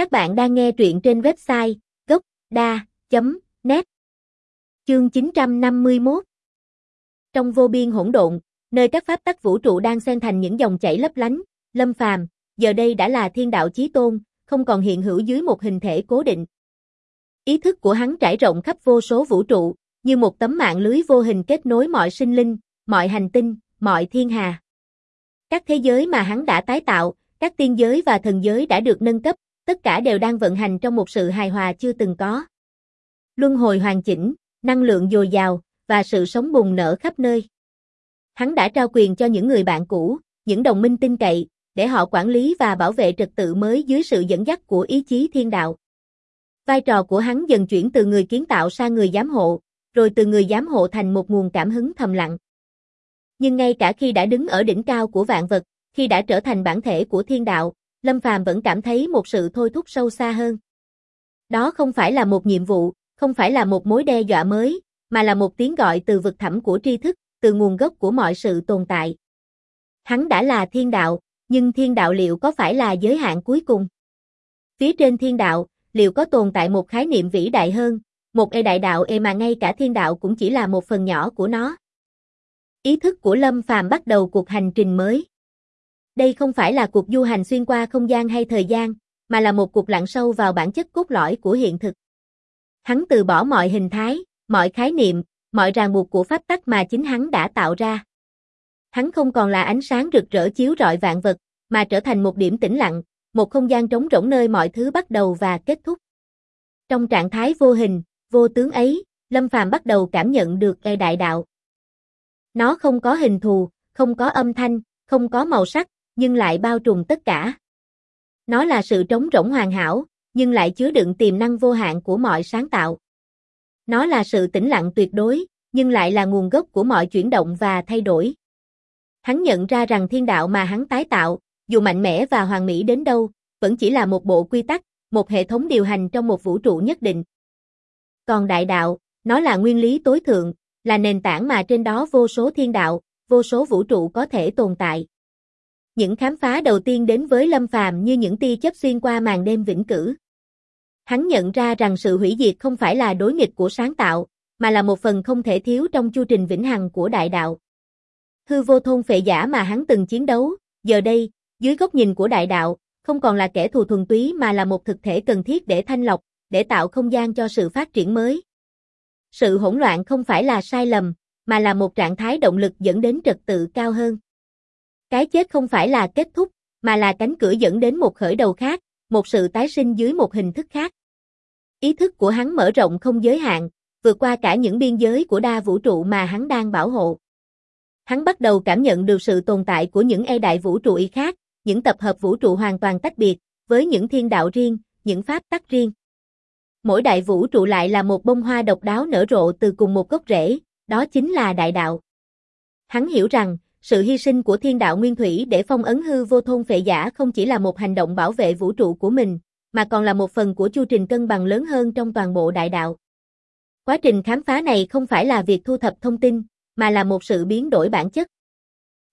Các bạn đang nghe truyện trên website gốc.da.net Chương 951 Trong vô biên hỗn độn, nơi các pháp tắc vũ trụ đang xen thành những dòng chảy lấp lánh, Lâm Phàm, giờ đây đã là thiên đạo chí tôn, không còn hiện hữu dưới một hình thể cố định. Ý thức của hắn trải rộng khắp vô số vũ trụ, như một tấm mạng lưới vô hình kết nối mọi sinh linh, mọi hành tinh, mọi thiên hà. Các thế giới mà hắn đã tái tạo, các tiên giới và thần giới đã được nâng cấp, tất cả đều đang vận hành trong một sự hài hòa chưa từng có. Luân hồi hoàn chỉnh, năng lượng dồi dào, và sự sống bùng nở khắp nơi. Hắn đã trao quyền cho những người bạn cũ, những đồng minh tin cậy, để họ quản lý và bảo vệ trật tự mới dưới sự dẫn dắt của ý chí thiên đạo. Vai trò của hắn dần chuyển từ người kiến tạo sang người giám hộ, rồi từ người giám hộ thành một nguồn cảm hứng thầm lặng. Nhưng ngay cả khi đã đứng ở đỉnh cao của vạn vật, khi đã trở thành bản thể của thiên đạo, Lâm Phàm vẫn cảm thấy một sự thôi thúc sâu xa hơn. Đó không phải là một nhiệm vụ, không phải là một mối đe dọa mới, mà là một tiếng gọi từ vực thẳm của tri thức, từ nguồn gốc của mọi sự tồn tại. Hắn đã là thiên đạo, nhưng thiên đạo liệu có phải là giới hạn cuối cùng? Phía trên thiên đạo, liệu có tồn tại một khái niệm vĩ đại hơn, một e đại đạo e mà ngay cả thiên đạo cũng chỉ là một phần nhỏ của nó? Ý thức của Lâm Phàm bắt đầu cuộc hành trình mới. Đây không phải là cuộc du hành xuyên qua không gian hay thời gian, mà là một cuộc lặn sâu vào bản chất cốt lõi của hiện thực. Hắn từ bỏ mọi hình thái, mọi khái niệm, mọi ràng buộc của pháp tắc mà chính hắn đã tạo ra. Hắn không còn là ánh sáng rực rỡ chiếu rọi vạn vật, mà trở thành một điểm tĩnh lặng, một không gian trống rỗng nơi mọi thứ bắt đầu và kết thúc. Trong trạng thái vô hình, vô tướng ấy, Lâm Phàm bắt đầu cảm nhận được e đại đạo. Nó không có hình thù, không có âm thanh, không có màu sắc, nhưng lại bao trùm tất cả. Nó là sự trống rỗng hoàn hảo, nhưng lại chứa đựng tiềm năng vô hạn của mọi sáng tạo. Nó là sự tĩnh lặng tuyệt đối, nhưng lại là nguồn gốc của mọi chuyển động và thay đổi. Hắn nhận ra rằng thiên đạo mà hắn tái tạo, dù mạnh mẽ và hoàn mỹ đến đâu, vẫn chỉ là một bộ quy tắc, một hệ thống điều hành trong một vũ trụ nhất định. Còn đại đạo, nó là nguyên lý tối thượng, là nền tảng mà trên đó vô số thiên đạo, vô số vũ trụ có thể tồn tại. Những khám phá đầu tiên đến với Lâm Phàm như những tia chớp xuyên qua màn đêm vĩnh cửu. Hắn nhận ra rằng sự hủy diệt không phải là đối nghịch của sáng tạo, mà là một phần không thể thiếu trong chu trình vĩnh hằng của đại đạo. Hư vô thôn phệ giả mà hắn từng chiến đấu, giờ đây, dưới góc nhìn của đại đạo, không còn là kẻ thù thuần túy mà là một thực thể cần thiết để thanh lọc, để tạo không gian cho sự phát triển mới. Sự hỗn loạn không phải là sai lầm, mà là một trạng thái động lực dẫn đến trật tự cao hơn. Cái chết không phải là kết thúc, mà là cánh cửa dẫn đến một khởi đầu khác, một sự tái sinh dưới một hình thức khác. Ý thức của hắn mở rộng không giới hạn, vượt qua cả những biên giới của đa vũ trụ mà hắn đang bảo hộ. Hắn bắt đầu cảm nhận được sự tồn tại của những e đại vũ trụ khác, những tập hợp vũ trụ hoàn toàn tách biệt, với những thiên đạo riêng, những pháp tắc riêng. Mỗi đại vũ trụ lại là một bông hoa độc đáo nở rộ từ cùng một gốc rễ, đó chính là đại đạo. Hắn hiểu rằng, sự hy sinh của thiên đạo nguyên thủy để phong ấn hư vô thôn phệ giả không chỉ là một hành động bảo vệ vũ trụ của mình, mà còn là một phần của chu trình cân bằng lớn hơn trong toàn bộ đại đạo. Quá trình khám phá này không phải là việc thu thập thông tin, mà là một sự biến đổi bản chất.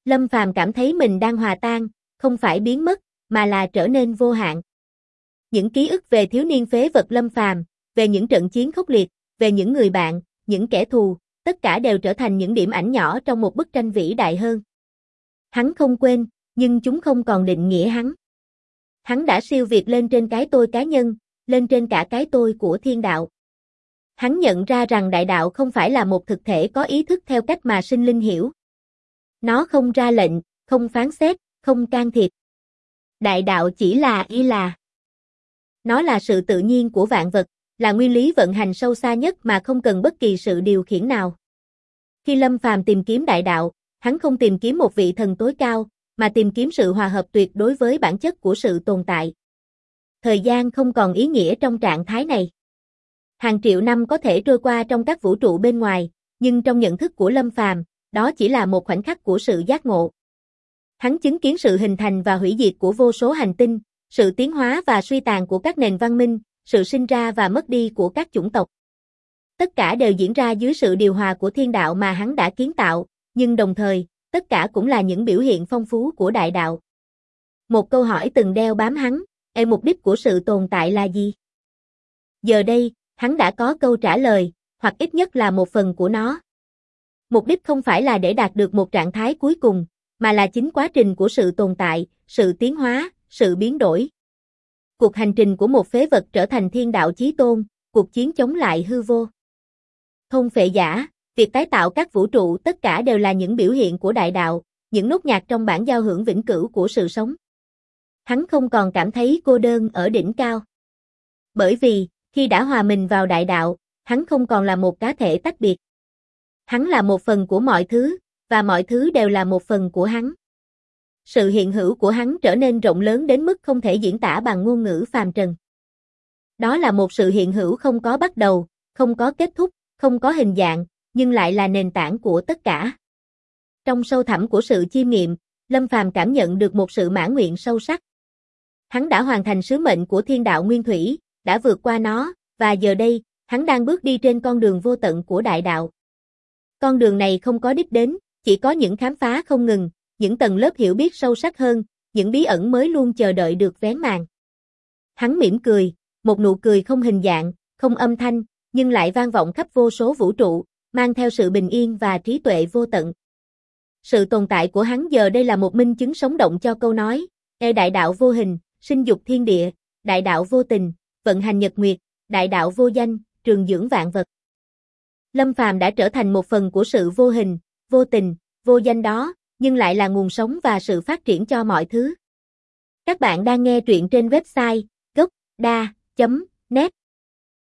Lâm Phàm cảm thấy mình đang hòa tan, không phải biến mất, mà là trở nên vô hạn. Những ký ức về thiếu niên phế vật Lâm Phàm, về những trận chiến khốc liệt, về những người bạn, những kẻ thù, tất cả đều trở thành những điểm ảnh nhỏ trong một bức tranh vĩ đại hơn. Hắn không quên, nhưng chúng không còn định nghĩa hắn. Hắn đã siêu việt lên trên cái tôi cá nhân, lên trên cả cái tôi của thiên đạo. Hắn nhận ra rằng đại đạo không phải là một thực thể có ý thức theo cách mà sinh linh hiểu. Nó không ra lệnh, không phán xét, không can thiệp. Đại đạo chỉ là y là. Nó là sự tự nhiên của vạn vật, là nguyên lý vận hành sâu xa nhất mà không cần bất kỳ sự điều khiển nào. Khi Lâm Phàm tìm kiếm đại đạo, hắn không tìm kiếm một vị thần tối cao, mà tìm kiếm sự hòa hợp tuyệt đối với bản chất của sự tồn tại. Thời gian không còn ý nghĩa trong trạng thái này. Hàng triệu năm có thể trôi qua trong các vũ trụ bên ngoài, nhưng trong nhận thức của Lâm Phàm, đó chỉ là một khoảnh khắc của sự giác ngộ. Hắn chứng kiến sự hình thành và hủy diệt của vô số hành tinh, sự tiến hóa và suy tàn của các nền văn minh, sự sinh ra và mất đi của các chủng tộc. Tất cả đều diễn ra dưới sự điều hòa của thiên đạo mà hắn đã kiến tạo, nhưng đồng thời, tất cả cũng là những biểu hiện phong phú của đại đạo. Một câu hỏi từng đeo bám hắn, e mục đích của sự tồn tại là gì? Giờ đây, hắn đã có câu trả lời, hoặc ít nhất là một phần của nó. Mục đích không phải là để đạt được một trạng thái cuối cùng, mà là chính quá trình của sự tồn tại, sự tiến hóa, sự biến đổi. Cuộc hành trình của một phế vật trở thành thiên đạo chí tôn, cuộc chiến chống lại hư vô. thông phệ giả, việc tái tạo các vũ trụ tất cả đều là những biểu hiện của đại đạo, những nốt nhạc trong bản giao hưởng vĩnh cửu của sự sống. Hắn không còn cảm thấy cô đơn ở đỉnh cao. Bởi vì, khi đã hòa mình vào đại đạo, hắn không còn là một cá thể tách biệt. Hắn là một phần của mọi thứ, và mọi thứ đều là một phần của hắn. Sự hiện hữu của hắn trở nên rộng lớn đến mức không thể diễn tả bằng ngôn ngữ phàm trần. Đó là một sự hiện hữu không có bắt đầu, không có kết thúc, không có hình dạng, nhưng lại là nền tảng của tất cả. Trong sâu thẳm của sự chiêm nghiệm, Lâm Phàm cảm nhận được một sự mãn nguyện sâu sắc. Hắn đã hoàn thành sứ mệnh của thiên đạo nguyên thủy, đã vượt qua nó, và giờ đây, hắn đang bước đi trên con đường vô tận của đại đạo. Con đường này không có đích đến, chỉ có những khám phá không ngừng, những tầng lớp hiểu biết sâu sắc hơn, những bí ẩn mới luôn chờ đợi được vén màn. Hắn mỉm cười, một nụ cười không hình dạng, không âm thanh, nhưng lại vang vọng khắp vô số vũ trụ, mang theo sự bình yên và trí tuệ vô tận. Sự tồn tại của hắn giờ đây là một minh chứng sống động cho câu nói, e đại đạo vô hình, sinh dục thiên địa, đại đạo vô tình, vận hành nhật nguyệt, đại đạo vô danh, trường dưỡng vạn vật. Lâm Phàm đã trở thành một phần của sự vô hình, vô tình, vô danh đó, nhưng lại là nguồn sống và sự phát triển cho mọi thứ. Các bạn đang nghe truyện trên website gocda.net